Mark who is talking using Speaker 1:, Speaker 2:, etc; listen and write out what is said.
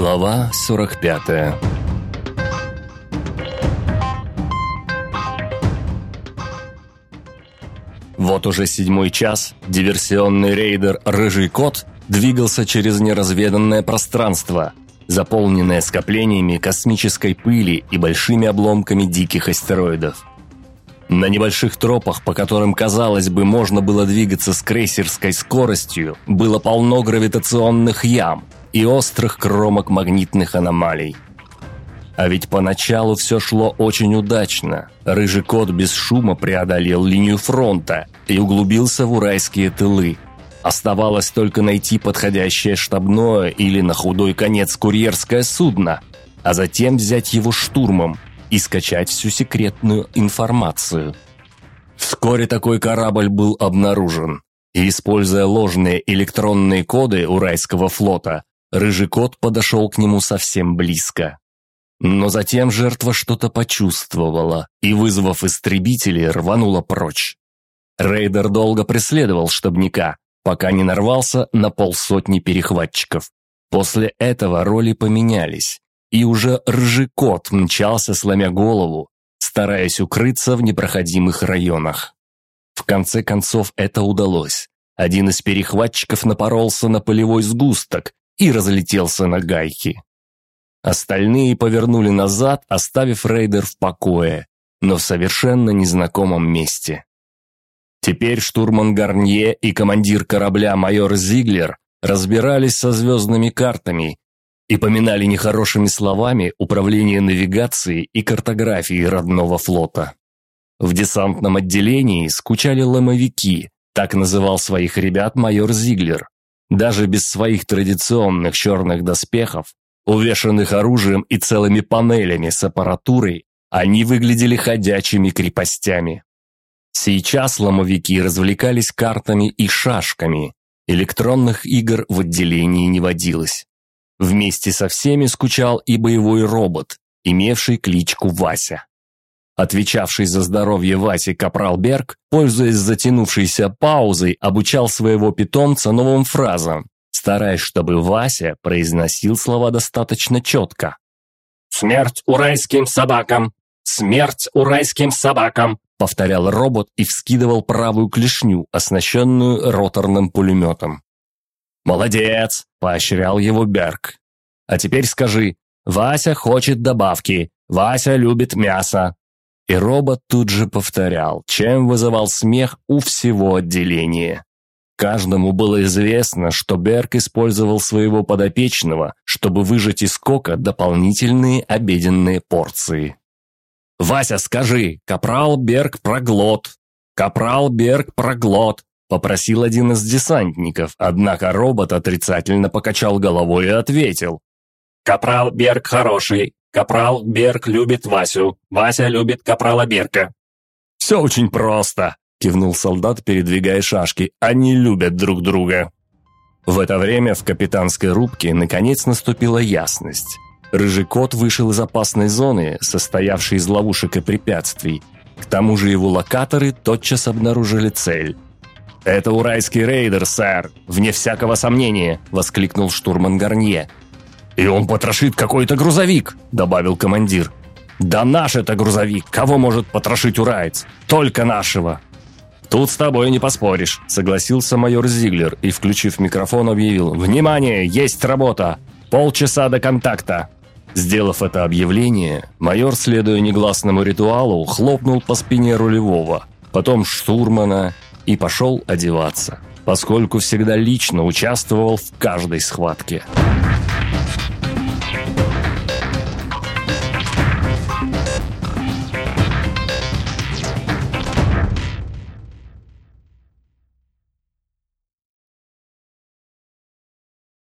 Speaker 1: Глава 45 Вот уже седьмой час диверсионный рейдер «Рыжий кот» двигался через неразведанное пространство, заполненное скоплениями космической пыли и большими обломками диких астероидов. На небольших тропах, по которым, казалось бы, можно было двигаться с крейсерской скоростью, было полно гравитационных ям и острых кромок магнитных аномалий. А ведь поначалу все шло очень удачно. Рыжий кот без шума преодолел линию фронта и углубился в уральские тылы. Оставалось только найти подходящее штабное или на худой конец курьерское судно, а затем взять его штурмом – и скачать всю секретную информацию. Вскоре такой корабль был обнаружен, и, используя ложные электронные коды Уральского флота, Рыжий кот подошел к нему совсем близко. Но затем жертва что-то почувствовала и, вызвав истребители, рванула прочь. Рейдер долго преследовал штабника, пока не нарвался на полсотни перехватчиков. После этого роли поменялись, и уже рыжий кот мчался, сломя голову, стараясь укрыться в непроходимых районах. В конце концов это удалось. Один из перехватчиков напоролся на полевой сгусток и разлетелся на гайки. Остальные повернули назад, оставив рейдер в покое, но в совершенно незнакомом месте. Теперь штурман Гарнье и командир корабля майор Зиглер разбирались со звездными картами и поминали нехорошими словами управление навигацией и картографией родного флота. В десантном отделении скучали ломовики, так называл своих ребят майор Зиглер. Даже без своих традиционных черных доспехов, увешанных оружием и целыми панелями с аппаратурой, они выглядели ходячими крепостями. Сейчас ломовики развлекались картами и шашками. Электронных игр в отделении не водилось. Вместе со всеми скучал и боевой робот, имевший кличку Вася. Отвечавший за здоровье Васи Капрал Берг, пользуясь затянувшейся паузой, обучал своего питомца новым фразам, стараясь, чтобы Вася произносил слова достаточно четко.
Speaker 2: «Смерть уральским собакам! Смерть уральским собакам!»
Speaker 1: повторял робот и вскидывал правую клешню, оснащенную роторным пулеметом. «Молодец!» – поощрял его Берг. «А теперь скажи, Вася хочет добавки, Вася любит мясо». И робот тут же повторял, чем вызывал смех у всего отделения. Каждому было известно, что Берг использовал своего подопечного, чтобы выжать из кока дополнительные обеденные порции. «Вася, скажи, капрал Берг проглот! Капрал Берг проглот! Попросил один из десантников, однако робот отрицательно покачал головой и ответил.
Speaker 2: «Капрал Берг хороший. Капрал Берг любит Васю. Вася любит Капрала Берка».
Speaker 1: «Все очень просто», – кивнул солдат, передвигая шашки. «Они любят друг друга». В это время в капитанской рубке наконец наступила ясность. Рыжий кот вышел из опасной зоны, состоявшей из ловушек и препятствий. К тому же его локаторы тотчас обнаружили цель – «Это уральский рейдер, сэр, вне всякого сомнения!» – воскликнул штурман Гарнье. «И он потрошит какой-то грузовик!» – добавил командир. «Да наш это грузовик! Кого может потрошить ураец? Только нашего!» «Тут с тобой не поспоришь», – согласился майор Зиглер и, включив микрофон, объявил. «Внимание! Есть работа! Полчаса до контакта!» Сделав это объявление, майор, следуя негласному ритуалу, хлопнул по спине рулевого, потом штурмана и пошел одеваться, поскольку всегда лично участвовал в каждой схватке.